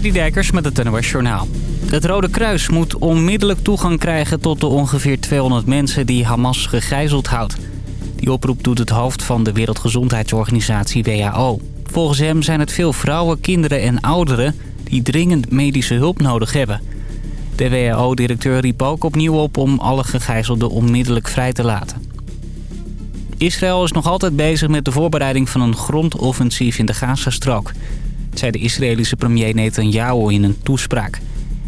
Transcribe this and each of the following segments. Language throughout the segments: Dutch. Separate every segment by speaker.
Speaker 1: Dijkers met het NOS Journaal. Het Rode Kruis moet onmiddellijk toegang krijgen tot de ongeveer 200 mensen die Hamas gegijzeld houdt. Die oproep doet het hoofd van de Wereldgezondheidsorganisatie WHO. Volgens hem zijn het veel vrouwen, kinderen en ouderen die dringend medische hulp nodig hebben. De WHO-directeur riep ook opnieuw op om alle gegijzelden onmiddellijk vrij te laten. Israël is nog altijd bezig met de voorbereiding van een grondoffensief in de Gazastrook zei de Israëlische premier Netanyahu in een toespraak.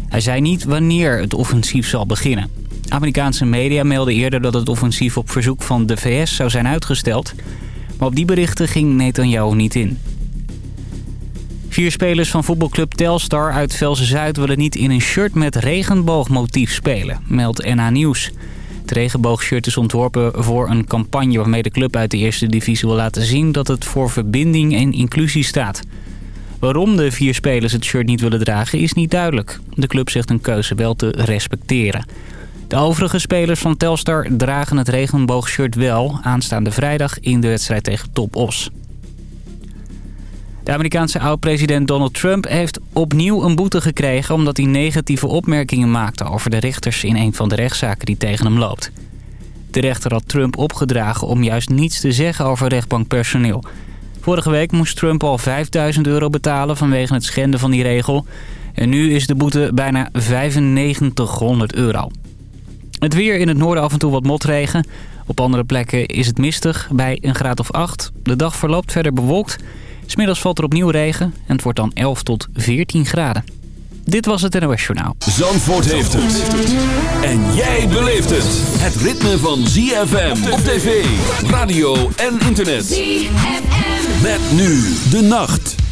Speaker 1: Hij zei niet wanneer het offensief zal beginnen. Amerikaanse media melden eerder dat het offensief op verzoek van de VS zou zijn uitgesteld. Maar op die berichten ging Netanyahu niet in. Vier spelers van voetbalclub Telstar uit Velsen-Zuid willen niet in een shirt met regenboogmotief spelen, meldt NA Nieuws. Het regenboogshirt is ontworpen voor een campagne waarmee de club uit de eerste divisie wil laten zien dat het voor verbinding en inclusie staat. Waarom de vier spelers het shirt niet willen dragen is niet duidelijk. De club zegt een keuze wel te respecteren. De overige spelers van Telstar dragen het regenboogshirt wel... aanstaande vrijdag in de wedstrijd tegen Top Os. De Amerikaanse oud-president Donald Trump heeft opnieuw een boete gekregen... omdat hij negatieve opmerkingen maakte over de rechters in een van de rechtszaken die tegen hem loopt. De rechter had Trump opgedragen om juist niets te zeggen over rechtbankpersoneel... Vorige week moest Trump al 5000 euro betalen vanwege het schenden van die regel. En nu is de boete bijna 9500 euro. Het weer in het noorden af en toe wat motregen. Op andere plekken is het mistig bij een graad of 8. De dag verloopt verder bewolkt. Smiddags valt er opnieuw regen en het wordt dan 11 tot 14 graden. Dit was het NOS Journaal.
Speaker 2: Zandvoort heeft het. En jij beleeft het. Het ritme van ZFM op tv, radio en internet. ZFM. Met nu de nacht.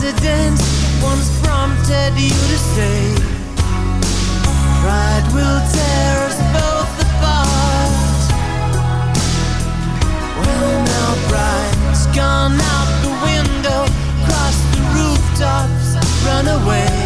Speaker 3: coincidence once prompted you to say Pride will tear us
Speaker 4: both
Speaker 5: apart. Well now
Speaker 3: pride's gone out the window Cross the
Speaker 6: rooftops, run away.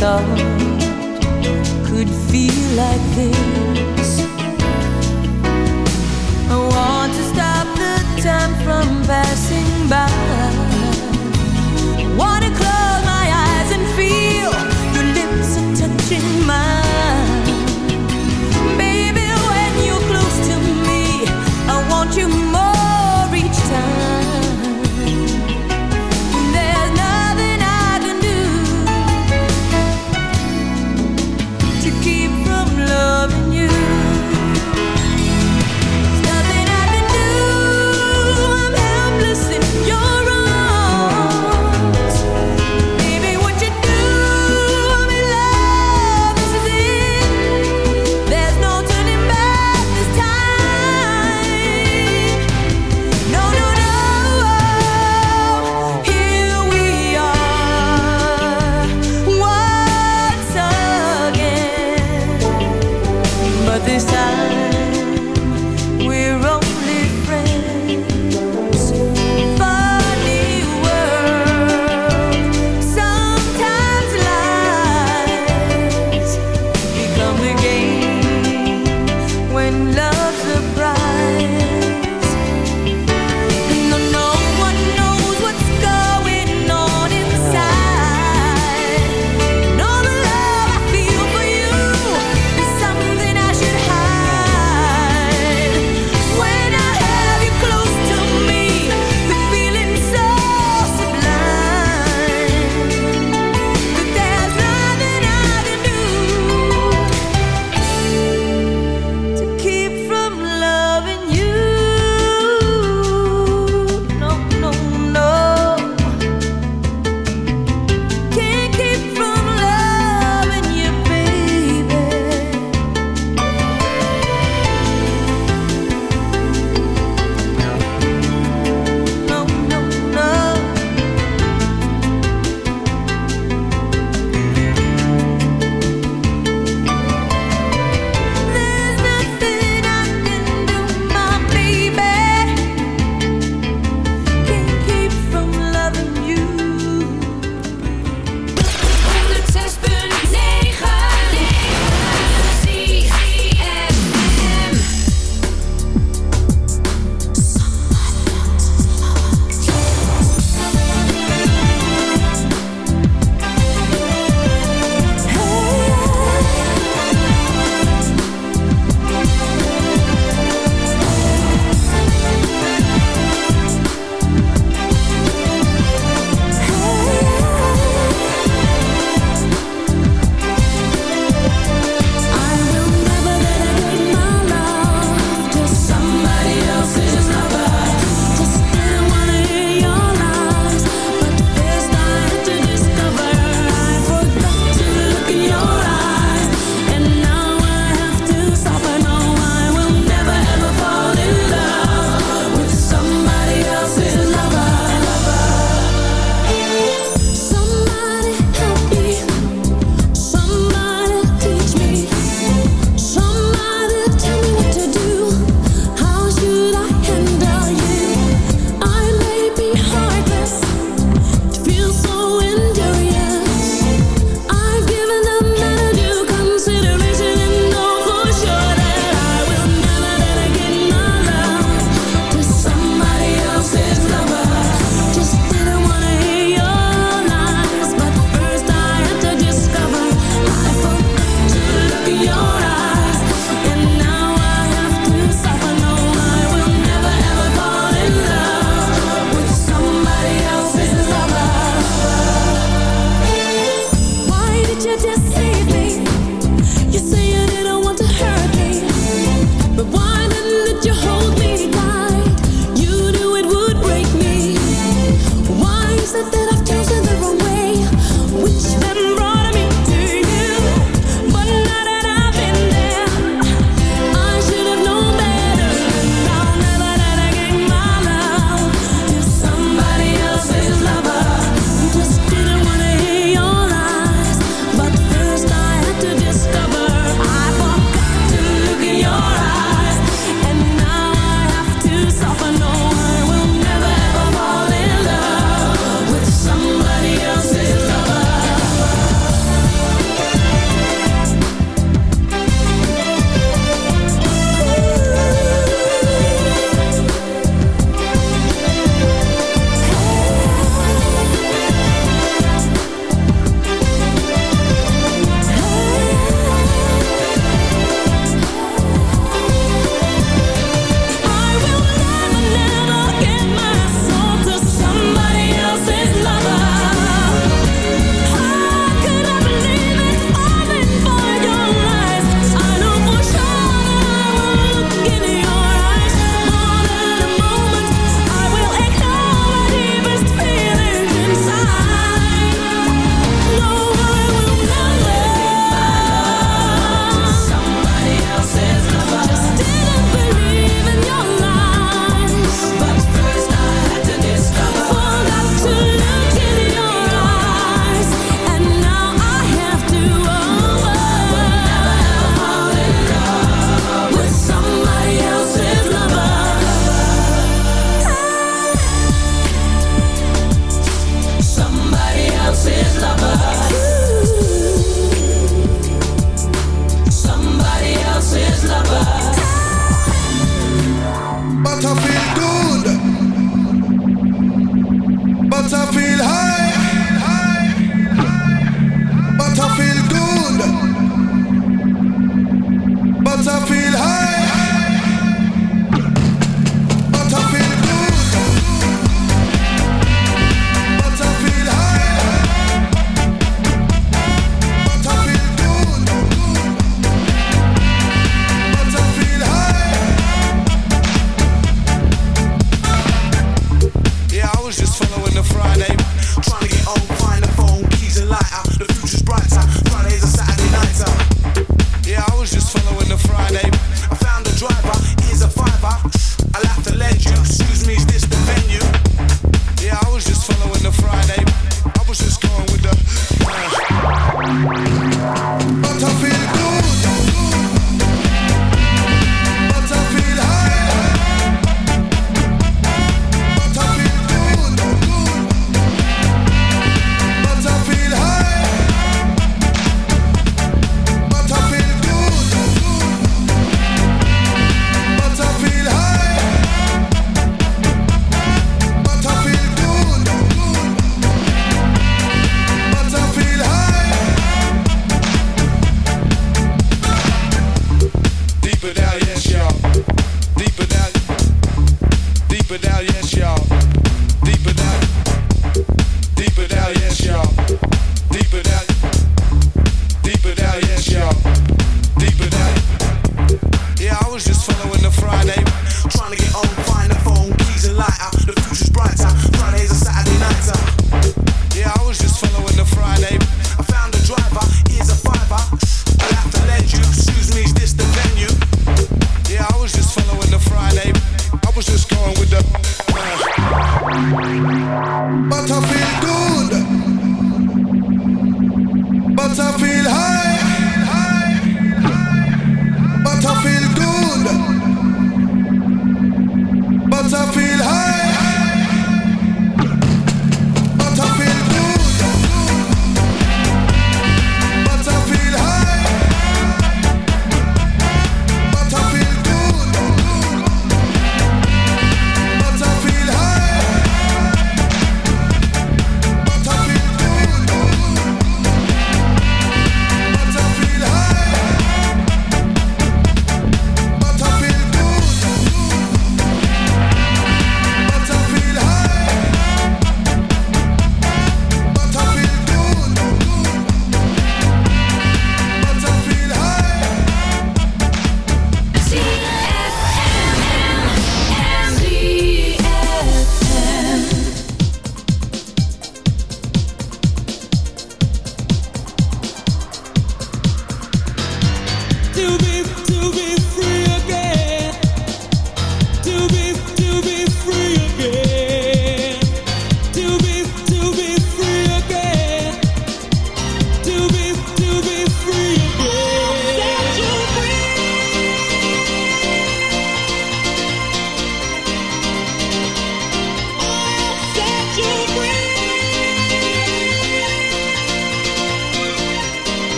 Speaker 6: thought could feel like this.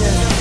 Speaker 6: Yeah.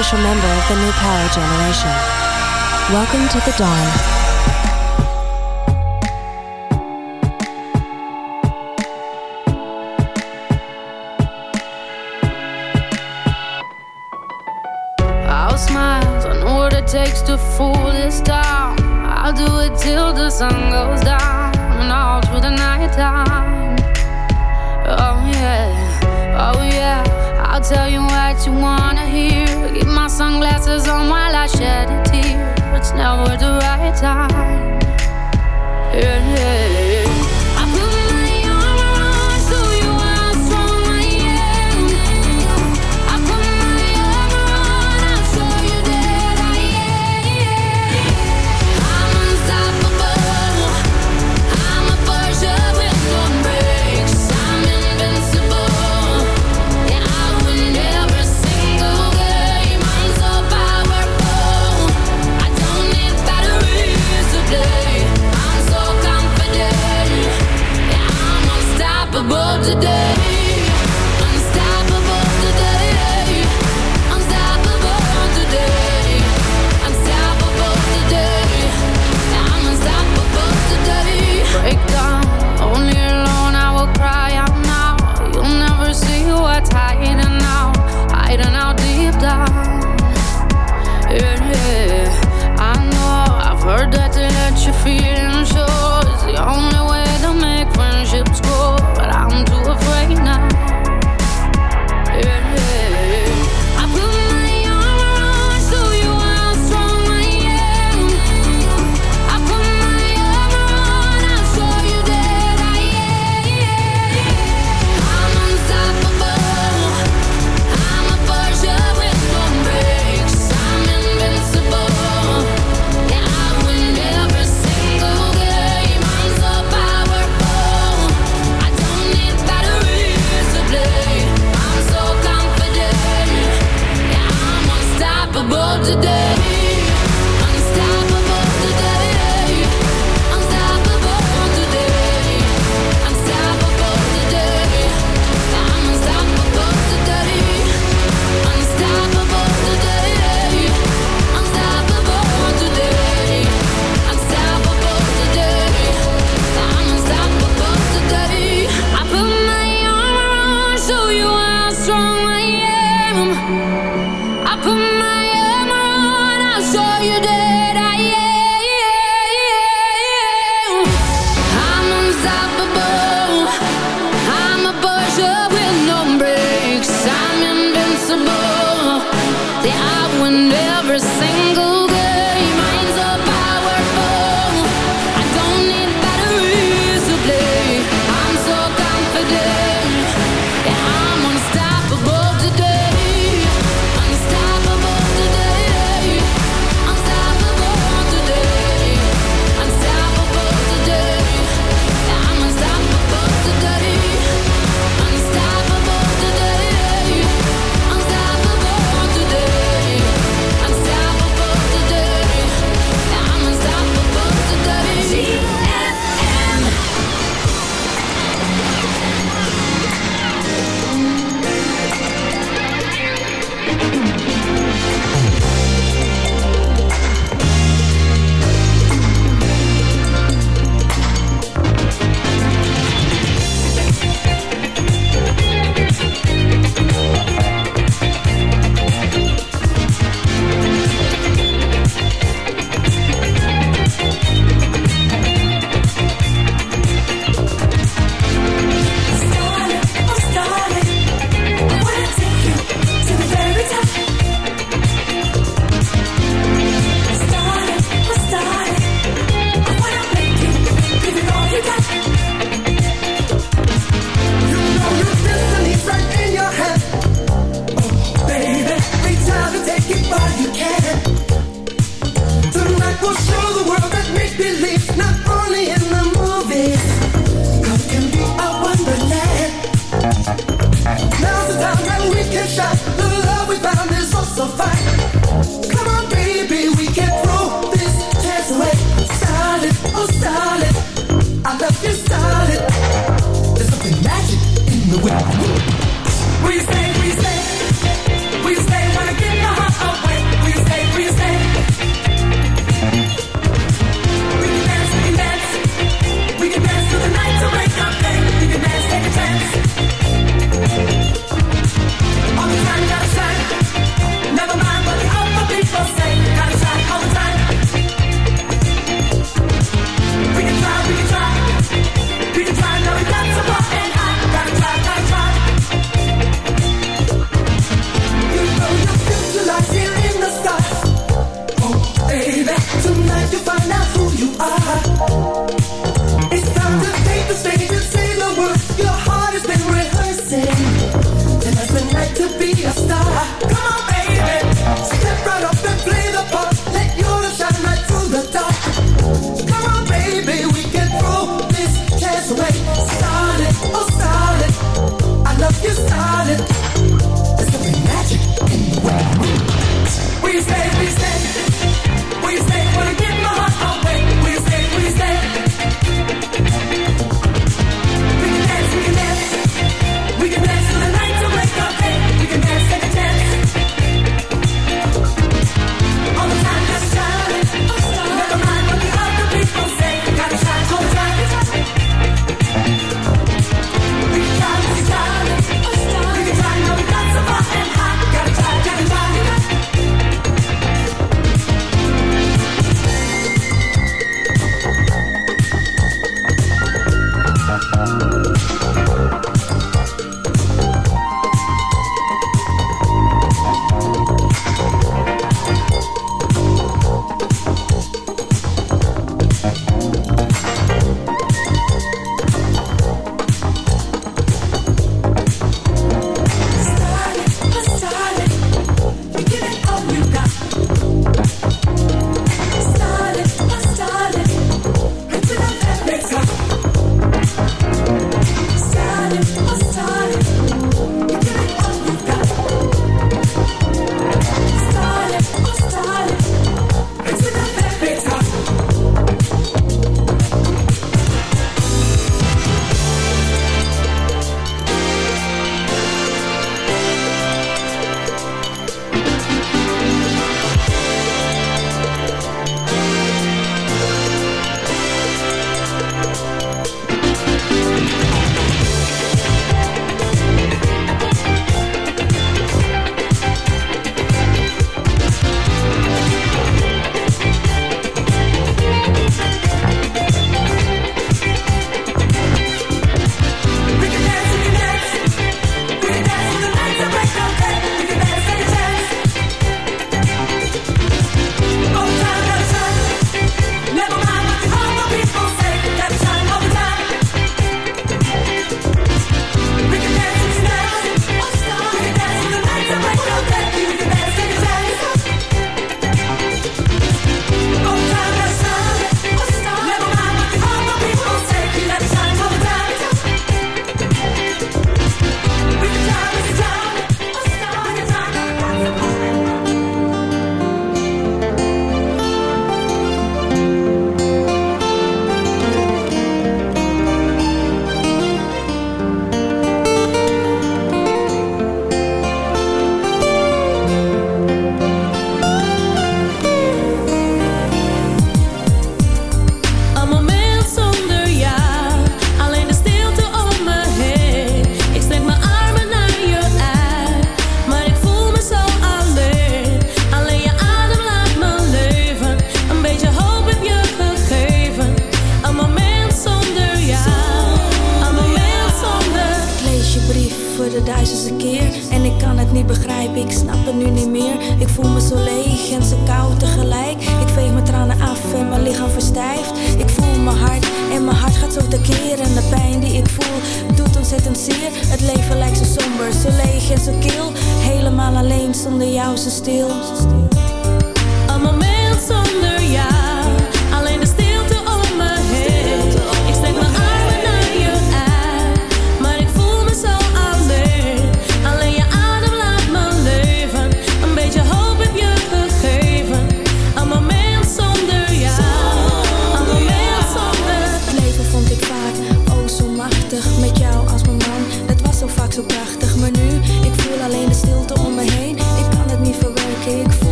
Speaker 6: Official member of the new power generation. Welcome to the dawn. I'll smile, I know what it takes to fool this town. I'll do it till the sun goes down and all through the night time. Oh yeah, oh yeah, I'll tell you what you wanna hear sunglasses on while I shed a tear. It's never the right time. Yeah, yeah. Feeling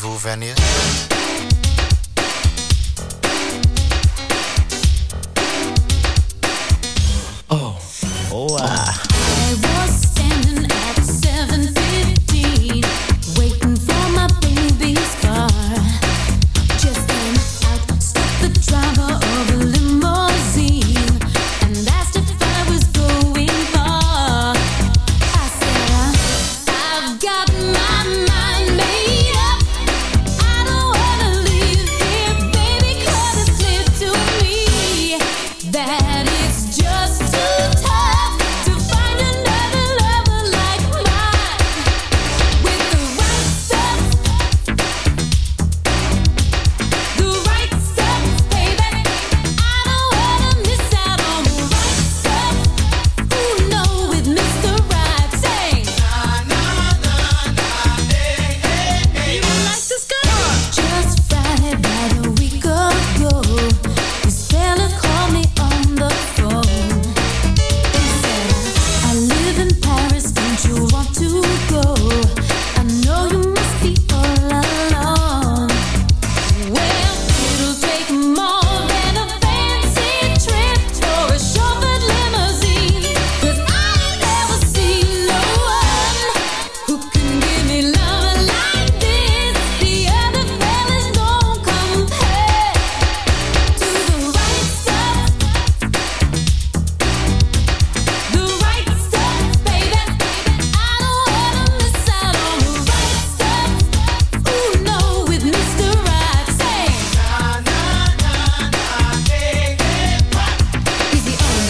Speaker 6: Vênia.